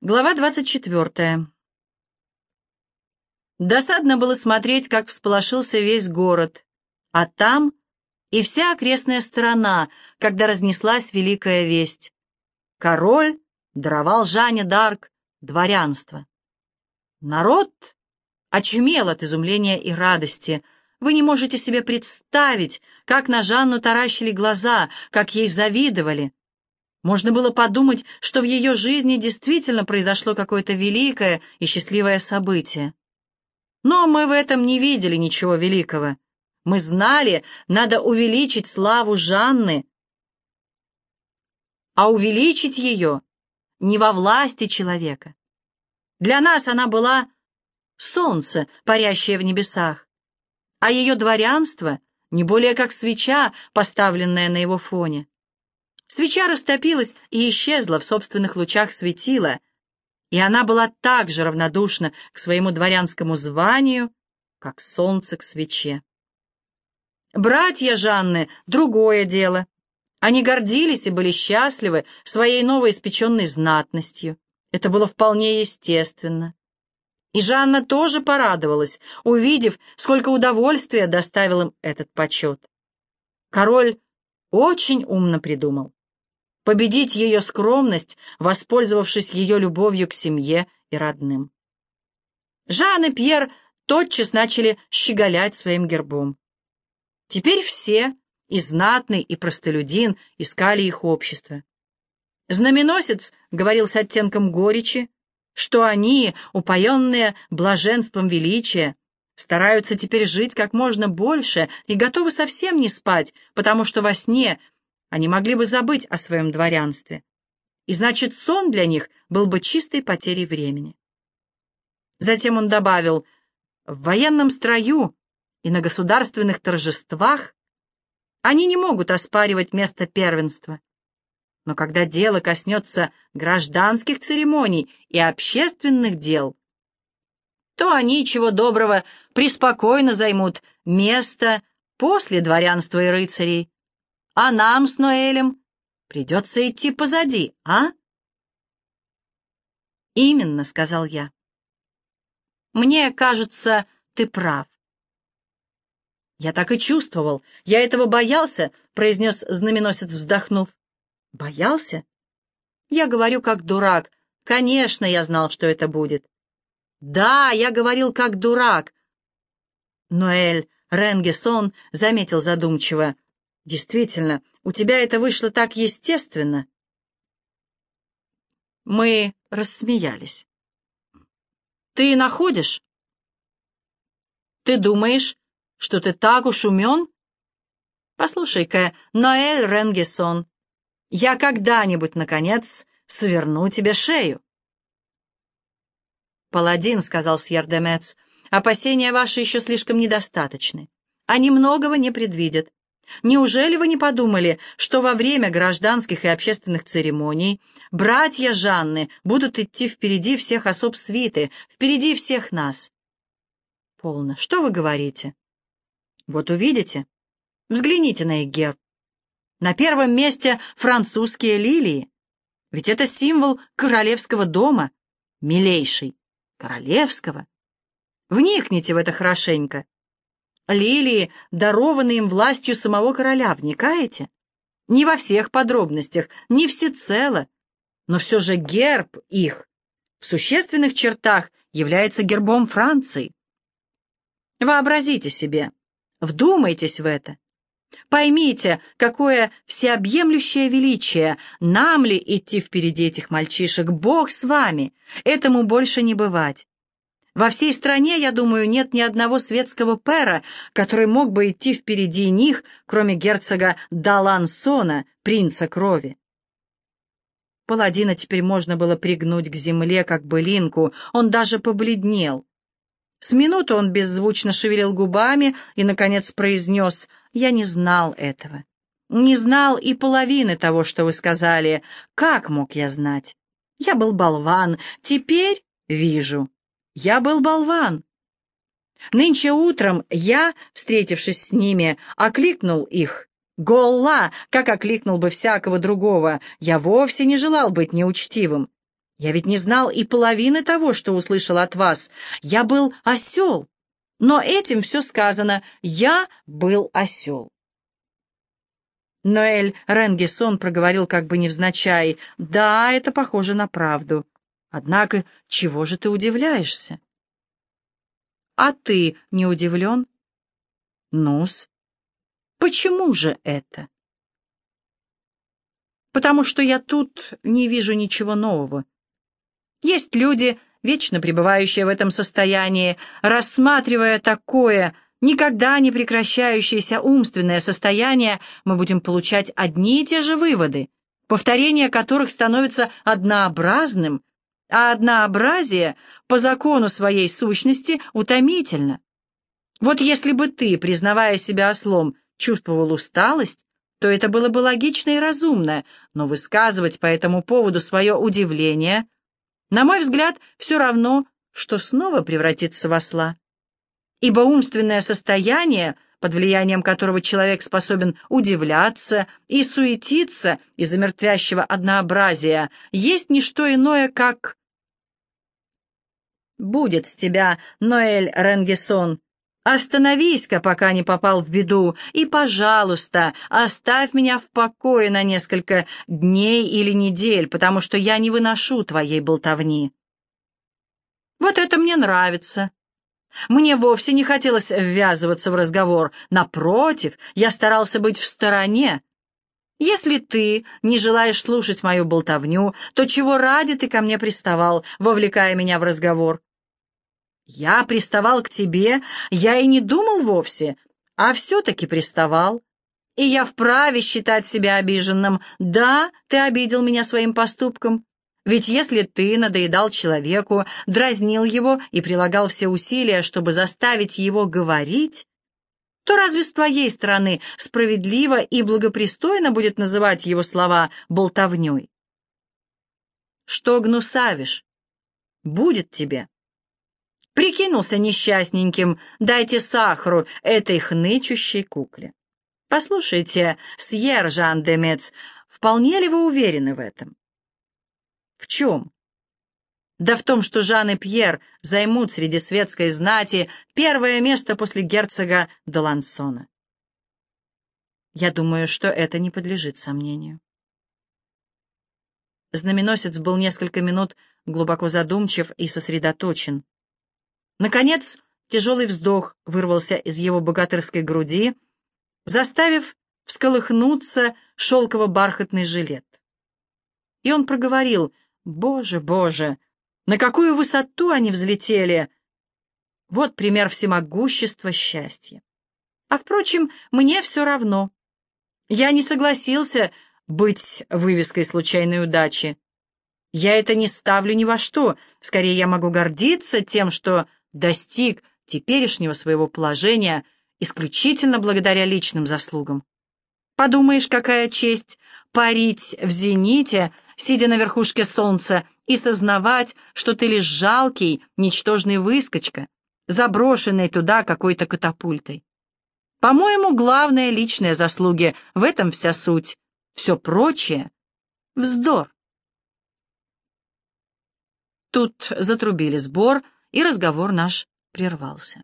Глава двадцать четвертая. Досадно было смотреть, как всполошился весь город, а там и вся окрестная сторона, когда разнеслась великая весть. Король даровал Жанне Дарк дворянство. Народ очумел от изумления и радости. Вы не можете себе представить, как на Жанну таращили глаза, как ей завидовали. Можно было подумать, что в ее жизни действительно произошло какое-то великое и счастливое событие. Но мы в этом не видели ничего великого. Мы знали, надо увеличить славу Жанны, а увеличить ее не во власти человека. Для нас она была солнце, парящее в небесах, а ее дворянство не более как свеча, поставленная на его фоне. Свеча растопилась и исчезла в собственных лучах светила, и она была так же равнодушна к своему дворянскому званию, как солнце к свече. Братья Жанны — другое дело. Они гордились и были счастливы своей новоиспеченной знатностью. Это было вполне естественно. И Жанна тоже порадовалась, увидев, сколько удовольствия доставил им этот почет. Король очень умно придумал победить ее скромность, воспользовавшись ее любовью к семье и родным. Жан и Пьер тотчас начали щеголять своим гербом. Теперь все, и знатный, и простолюдин, искали их общество. Знаменосец говорил с оттенком горечи, что они, упоенные блаженством величия, стараются теперь жить как можно больше и готовы совсем не спать, потому что во сне они могли бы забыть о своем дворянстве. И значит, сон для них был бы чистой потерей времени. Затем он добавил, в военном строю и на государственных торжествах они не могут оспаривать место первенства. Но когда дело коснется гражданских церемоний и общественных дел, то они, чего доброго, преспокойно займут место после дворянства и рыцарей, а нам с Ноэлем придется идти позади, а? Именно, — сказал я. Мне кажется, ты прав. Я так и чувствовал. Я этого боялся, — произнес знаменосец, вздохнув. Боялся? Я говорю как дурак. Конечно, я знал, что это будет. Да, я говорил как дурак. Ноэль Ренгесон заметил задумчиво. Действительно, у тебя это вышло так естественно. Мы рассмеялись. Ты находишь? Ты думаешь, что ты так уж умен? Послушай-ка, Ноэль Ренгесон, я когда-нибудь, наконец, сверну тебе шею. «Паладин», — сказал Сьердемец, — «опасения ваши еще слишком недостаточны. Они многого не предвидят. Неужели вы не подумали, что во время гражданских и общественных церемоний братья Жанны будут идти впереди всех особ свиты, впереди всех нас? Полно. Что вы говорите? Вот увидите. Взгляните на их герб. На первом месте французские лилии. Ведь это символ королевского дома, милейший, королевского. Вникните в это хорошенько. Лилии, дарованные им властью самого короля, вникаете? Не во всех подробностях, не всецело, но все же герб их в существенных чертах является гербом Франции. Вообразите себе, вдумайтесь в это. Поймите, какое всеобъемлющее величие, нам ли идти впереди этих мальчишек, Бог с вами, этому больше не бывать. Во всей стране, я думаю, нет ни одного светского пера, который мог бы идти впереди них, кроме герцога Далансона, принца крови. Паладина теперь можно было пригнуть к земле, как былинку, он даже побледнел. С минуту он беззвучно шевелил губами и, наконец, произнес «Я не знал этого. Не знал и половины того, что вы сказали. Как мог я знать? Я был болван, теперь вижу». Я был болван. Нынче утром я, встретившись с ними, окликнул их. Голла, как окликнул бы всякого другого, я вовсе не желал быть неучтивым. Я ведь не знал и половины того, что услышал от вас. Я был осел. Но этим все сказано. Я был осел. Ноэль Ренгисон проговорил как бы невзначай. «Да, это похоже на правду. Однако, чего же ты удивляешься?» «А ты не удивлен?» «Ну-с, почему же это?» «Потому что я тут не вижу ничего нового. Есть люди, вечно пребывающие в этом состоянии, рассматривая такое никогда не прекращающееся умственное состояние, мы будем получать одни и те же выводы, повторение которых становится однообразным, а однообразие по закону своей сущности утомительно. Вот если бы ты, признавая себя ослом, чувствовал усталость, то это было бы логично и разумно, но высказывать по этому поводу свое удивление – на мой взгляд, все равно, что снова превратиться в осла. Ибо умственное состояние, под влиянием которого человек способен удивляться и суетиться из-за мертвящего однообразия, есть не что иное, как... «Будет с тебя, Ноэль Ренгесон, Остановись-ка, пока не попал в беду, и, пожалуйста, оставь меня в покое на несколько дней или недель, потому что я не выношу твоей болтовни. Вот это мне нравится. Мне вовсе не хотелось ввязываться в разговор. Напротив, я старался быть в стороне. Если ты не желаешь слушать мою болтовню, то чего ради ты ко мне приставал, вовлекая меня в разговор? Я приставал к тебе, я и не думал вовсе, а все-таки приставал. И я вправе считать себя обиженным. Да, ты обидел меня своим поступком. Ведь если ты надоедал человеку, дразнил его и прилагал все усилия, чтобы заставить его говорить, то разве с твоей стороны справедливо и благопристойно будет называть его слова болтовней? Что гнусавишь? Будет тебе. Прикинулся несчастненьким, дайте сахару этой хнычущей кукле. Послушайте, Сьер Жан Демец, вполне ли вы уверены в этом? Чем? Да в том, что Жан и Пьер займут среди светской знати первое место после герцога Долансона. Я думаю, что это не подлежит сомнению. Знаменосец был несколько минут глубоко задумчив и сосредоточен. Наконец, тяжелый вздох вырвался из его богатырской груди, заставив всколыхнуться шелково-бархатный жилет. И он проговорил, «Боже, Боже, на какую высоту они взлетели!» Вот пример всемогущества счастья. А, впрочем, мне все равно. Я не согласился быть вывеской случайной удачи. Я это не ставлю ни во что. Скорее, я могу гордиться тем, что достиг теперешнего своего положения исключительно благодаря личным заслугам. Подумаешь, какая честь парить в зените, сидя на верхушке солнца, и сознавать, что ты лишь жалкий, ничтожный выскочка, заброшенный туда какой-то катапультой. По-моему, главная личная заслуги в этом вся суть. Все прочее — вздор. Тут затрубили сбор — и разговор наш прервался.